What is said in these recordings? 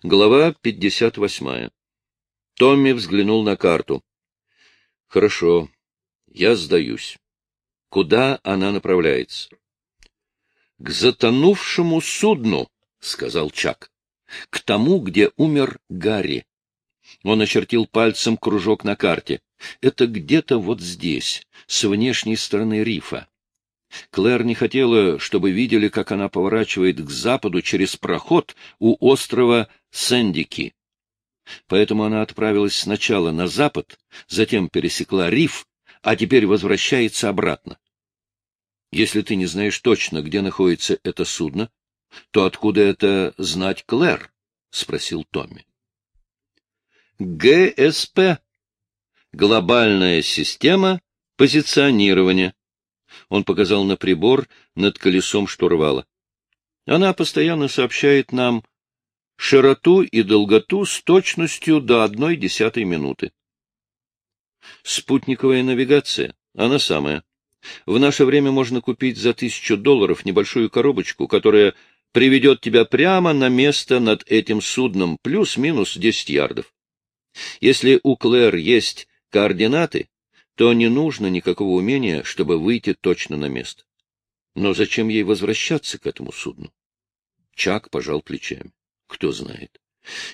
Глава 58. Томми взглянул на карту. — Хорошо, я сдаюсь. Куда она направляется? — К затонувшему судну, — сказал Чак. — К тому, где умер Гарри. Он очертил пальцем кружок на карте. Это где-то вот здесь, с внешней стороны рифа. Клэр не хотела, чтобы видели, как она поворачивает к западу через проход у острова Сэндики. Поэтому она отправилась сначала на запад, затем пересекла риф, а теперь возвращается обратно. Если ты не знаешь точно, где находится это судно, то откуда это знать Клэр? — спросил Томми. — ГСП. Глобальная система позиционирования. Он показал на прибор над колесом штурвала. Она постоянно сообщает нам широту и долготу с точностью до одной десятой минуты. Спутниковая навигация, она самая. В наше время можно купить за тысячу долларов небольшую коробочку, которая приведет тебя прямо на место над этим судном, плюс-минус десять ярдов. Если у Клэр есть координаты, то не нужно никакого умения, чтобы выйти точно на место. Но зачем ей возвращаться к этому судну? Чак пожал плечами. Кто знает.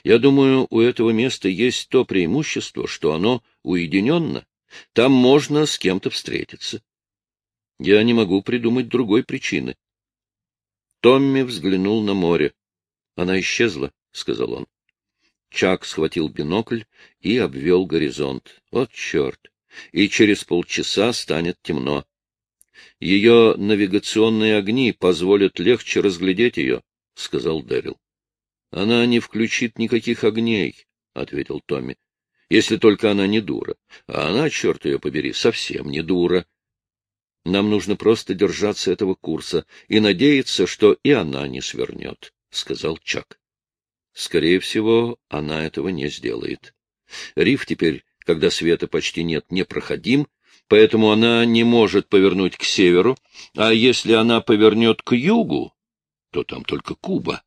Я думаю, у этого места есть то преимущество, что оно уединенно. Там можно с кем-то встретиться. Я не могу придумать другой причины. Томми взглянул на море. — Она исчезла, — сказал он. Чак схватил бинокль и обвел горизонт. Вот черт! И через полчаса станет темно. Ее навигационные огни позволят легче разглядеть ее, — сказал Дэрил. — Она не включит никаких огней, — ответил Томми, — если только она не дура. А она, черт ее побери, совсем не дура. Нам нужно просто держаться этого курса и надеяться, что и она не свернет, — сказал Чак. Скорее всего, она этого не сделает. Риф теперь, когда света почти нет, непроходим, поэтому она не может повернуть к северу, а если она повернет к югу, то там только Куба.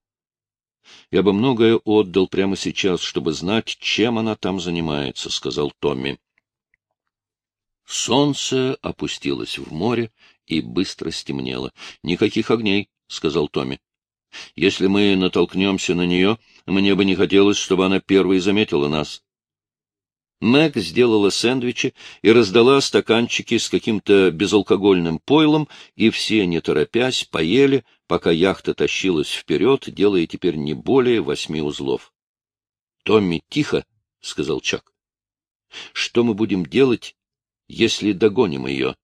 Я бы многое отдал прямо сейчас, чтобы знать, чем она там занимается, — сказал Томми. Солнце опустилось в море и быстро стемнело. — Никаких огней, — сказал Томми. — Если мы натолкнемся на нее, мне бы не хотелось, чтобы она первой заметила нас. Мэг сделала сэндвичи и раздала стаканчики с каким-то безалкогольным пойлом, и все, не торопясь, поели, пока яхта тащилась вперед, делая теперь не более восьми узлов. — Томми, тихо, — сказал Чак. — Что мы будем делать, если догоним ее?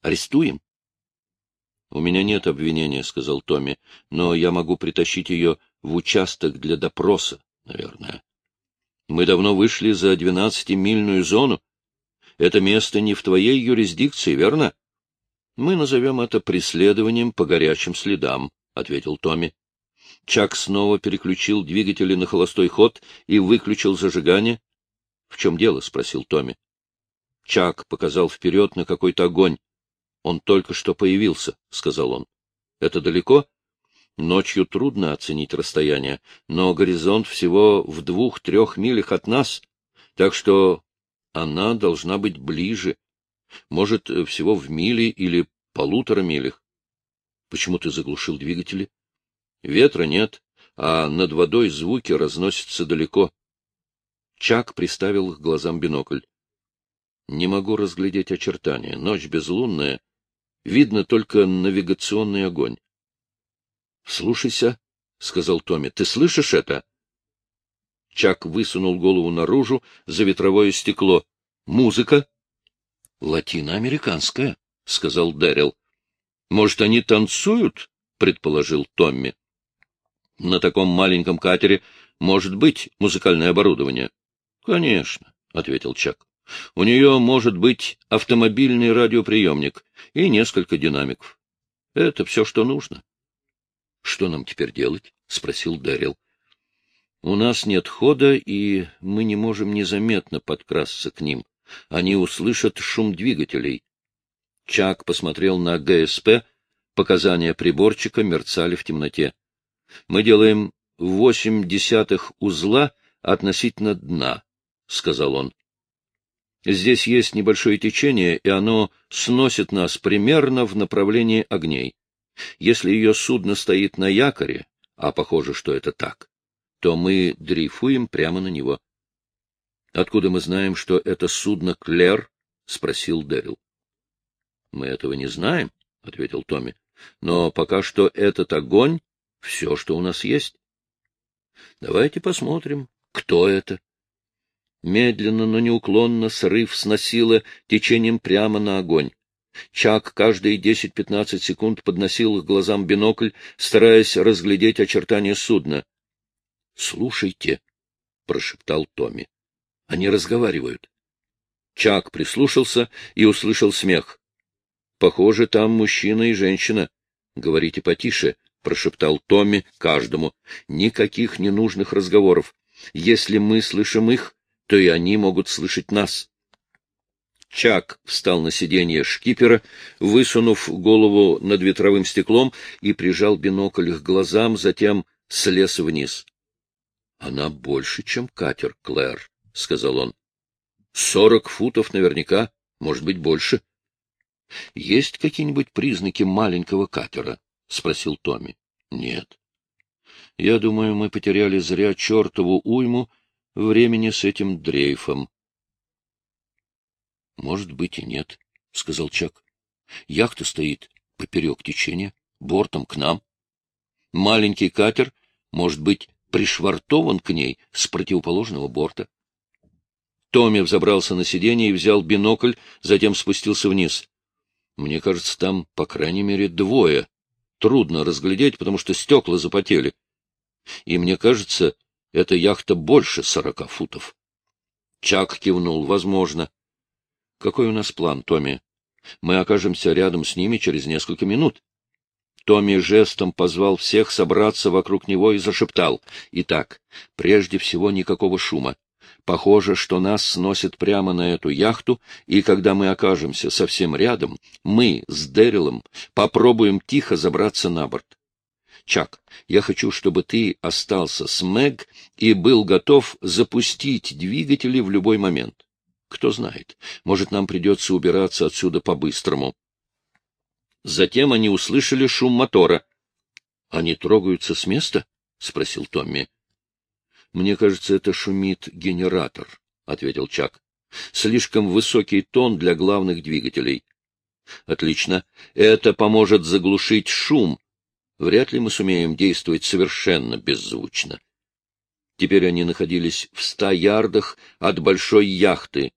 Арестуем? — У меня нет обвинения, — сказал Томми, — но я могу притащить ее в участок для допроса, наверное. Мы давно вышли за двенадцатимильную зону. Это место не в твоей юрисдикции, верно? Мы назовем это преследованием по горячим следам, — ответил Томми. Чак снова переключил двигатели на холостой ход и выключил зажигание. — В чем дело? — спросил Томми. Чак показал вперед на какой-то огонь. — Он только что появился, — сказал он. — Это далеко? Ночью трудно оценить расстояние, но горизонт всего в двух-трех милях от нас, так что она должна быть ближе. Может, всего в миле или полутора милях. Почему ты заглушил двигатели? Ветра нет, а над водой звуки разносятся далеко. Чак приставил к глазам бинокль. Не могу разглядеть очертания. Ночь безлунная. Видно только навигационный огонь. — Слушайся, — сказал Томми. — Ты слышишь это? Чак высунул голову наружу за ветровое стекло. — Музыка? — Латиноамериканская, — сказал Дэрил. — Может, они танцуют? — предположил Томми. — На таком маленьком катере может быть музыкальное оборудование. — Конечно, — ответил Чак. — У нее может быть автомобильный радиоприемник и несколько динамиков. Это все, что нужно. — Что нам теперь делать? — спросил Дэрил. — У нас нет хода, и мы не можем незаметно подкрасться к ним. Они услышат шум двигателей. Чак посмотрел на ГСП, показания приборчика мерцали в темноте. Мы делаем восемь десятых узла относительно дна, — сказал он. Здесь есть небольшое течение, и оно сносит нас примерно в направлении огней. Если ее судно стоит на якоре, а похоже, что это так, то мы дрейфуем прямо на него. — Откуда мы знаем, что это судно Клер? — спросил Дэрил. — Мы этого не знаем, — ответил Томми. — Но пока что этот огонь — все, что у нас есть. Давайте посмотрим, кто это. Медленно, но неуклонно срыв сносило течением прямо на огонь. Чак каждые десять-пятнадцать секунд подносил к глазам бинокль, стараясь разглядеть очертания судна. — Слушайте, — прошептал Томми. — Они разговаривают. Чак прислушался и услышал смех. — Похоже, там мужчина и женщина. Говорите потише, — прошептал Томми каждому. — Никаких ненужных разговоров. Если мы слышим их, то и они могут слышать нас. Чак встал на сиденье шкипера, высунув голову над ветровым стеклом и прижал бинокль к глазам, затем слез вниз. — Она больше, чем катер, Клэр, — сказал он. — Сорок футов наверняка, может быть, больше. — Есть какие-нибудь признаки маленького катера? — спросил Томми. — Нет. — Я думаю, мы потеряли зря чертову уйму времени с этим дрейфом. Может быть и нет, — сказал Чак. Яхта стоит поперек течения, бортом к нам. Маленький катер, может быть, пришвартован к ней с противоположного борта. Томми взобрался на сиденье и взял бинокль, затем спустился вниз. Мне кажется, там, по крайней мере, двое. Трудно разглядеть, потому что стекла запотели. И мне кажется, эта яхта больше сорока футов. Чак кивнул. Возможно. Какой у нас план, Томми? Мы окажемся рядом с ними через несколько минут. Томми жестом позвал всех собраться вокруг него и зашептал. Итак, прежде всего никакого шума. Похоже, что нас сносит прямо на эту яхту, и когда мы окажемся совсем рядом, мы с Дэрилом попробуем тихо забраться на борт. Чак, я хочу, чтобы ты остался с Мэг и был готов запустить двигатели в любой момент. Кто знает, может, нам придется убираться отсюда по-быстрому. Затем они услышали шум мотора. — Они трогаются с места? — спросил Томми. — Мне кажется, это шумит генератор, — ответил Чак. — Слишком высокий тон для главных двигателей. — Отлично. Это поможет заглушить шум. Вряд ли мы сумеем действовать совершенно беззвучно. Теперь они находились в ста ярдах от большой яхты,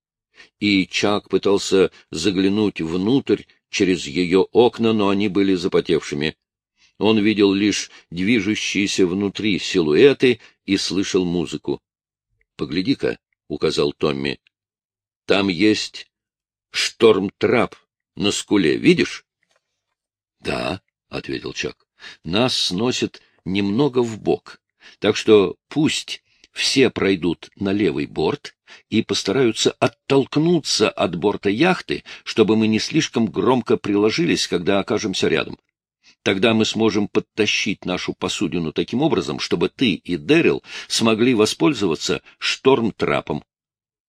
и Чак пытался заглянуть внутрь через ее окна, но они были запотевшими. Он видел лишь движущиеся внутри силуэты и слышал музыку. — Погляди-ка, — указал Томми. — Там есть шторм-трап на скуле, видишь? — Да, — ответил Чак. — Нас сносит немного вбок, так что пусть все пройдут на левый борт и постараются оттолкнуться от борта яхты, чтобы мы не слишком громко приложились, когда окажемся рядом. Тогда мы сможем подтащить нашу посудину таким образом, чтобы ты и Дэрил смогли воспользоваться шторм-трапом.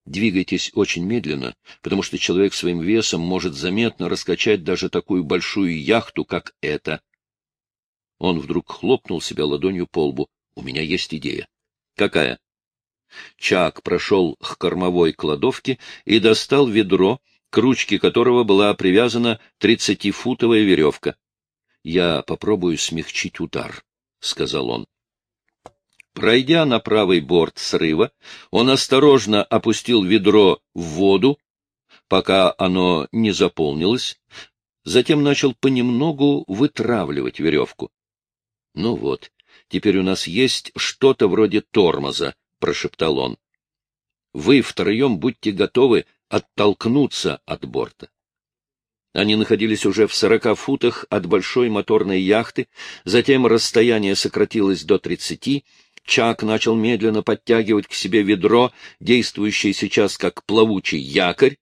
Двигайтесь очень медленно, потому что человек своим весом может заметно раскачать даже такую большую яхту, как эта. Он вдруг хлопнул себя ладонью по лбу. — У меня есть идея. — Какая? Чак прошел к кормовой кладовке и достал ведро, к ручке которого была привязана тридцатифутовая веревка. — Я попробую смягчить удар, — сказал он. Пройдя на правый борт срыва, он осторожно опустил ведро в воду, пока оно не заполнилось, затем начал понемногу вытравливать веревку. Ну вот, теперь у нас есть что-то вроде тормоза, прошептал он. Вы втроем будьте готовы оттолкнуться от борта. Они находились уже в сорока футах от большой моторной яхты, затем расстояние сократилось до тридцати, Чак начал медленно подтягивать к себе ведро, действующее сейчас как плавучий якорь.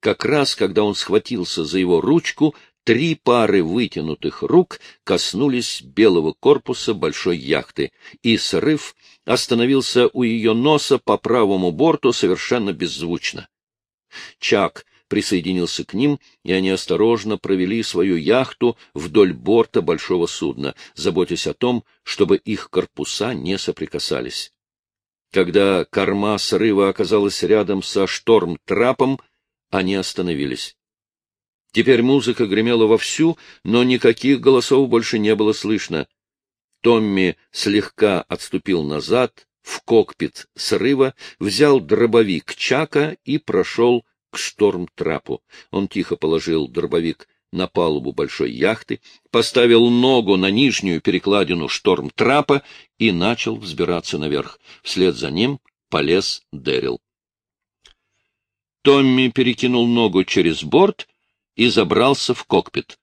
Как раз, когда он схватился за его ручку, Три пары вытянутых рук коснулись белого корпуса большой яхты, и срыв остановился у ее носа по правому борту совершенно беззвучно. Чак присоединился к ним, и они осторожно провели свою яхту вдоль борта большого судна, заботясь о том, чтобы их корпуса не соприкасались. Когда корма срыва оказалась рядом со шторм-трапом, они остановились. Теперь музыка гремела вовсю, но никаких голосов больше не было слышно. Томми слегка отступил назад, в кокпит срыва, взял дробовик Чака и прошел к шторм-трапу. Он тихо положил дробовик на палубу большой яхты, поставил ногу на нижнюю перекладину шторм-трапа и начал взбираться наверх. Вслед за ним полез Дэрил. Томми перекинул ногу через борт и забрался в кокпит.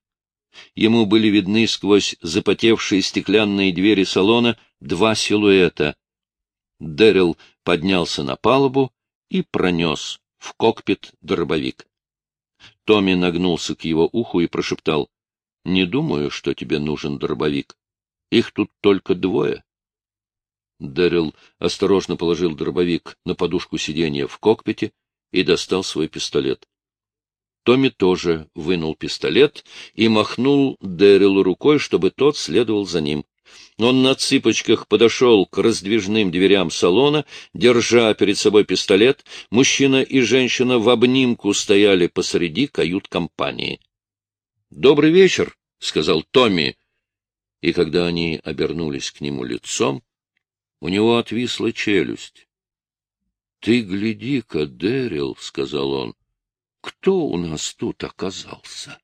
Ему были видны сквозь запотевшие стеклянные двери салона два силуэта. Дэрил поднялся на палубу и пронес в кокпит дробовик. Томми нагнулся к его уху и прошептал, — Не думаю, что тебе нужен дробовик. Их тут только двое. Дэрил осторожно положил дробовик на подушку сиденья в кокпите и достал свой пистолет. Томми тоже вынул пистолет и махнул Дэрилу рукой, чтобы тот следовал за ним. Он на цыпочках подошел к раздвижным дверям салона, держа перед собой пистолет. Мужчина и женщина в обнимку стояли посреди кают-компании. — Добрый вечер, — сказал Томми. И когда они обернулись к нему лицом, у него отвисла челюсть. — Ты гляди-ка, Дэрил, — сказал он, — кто у нас тут оказался?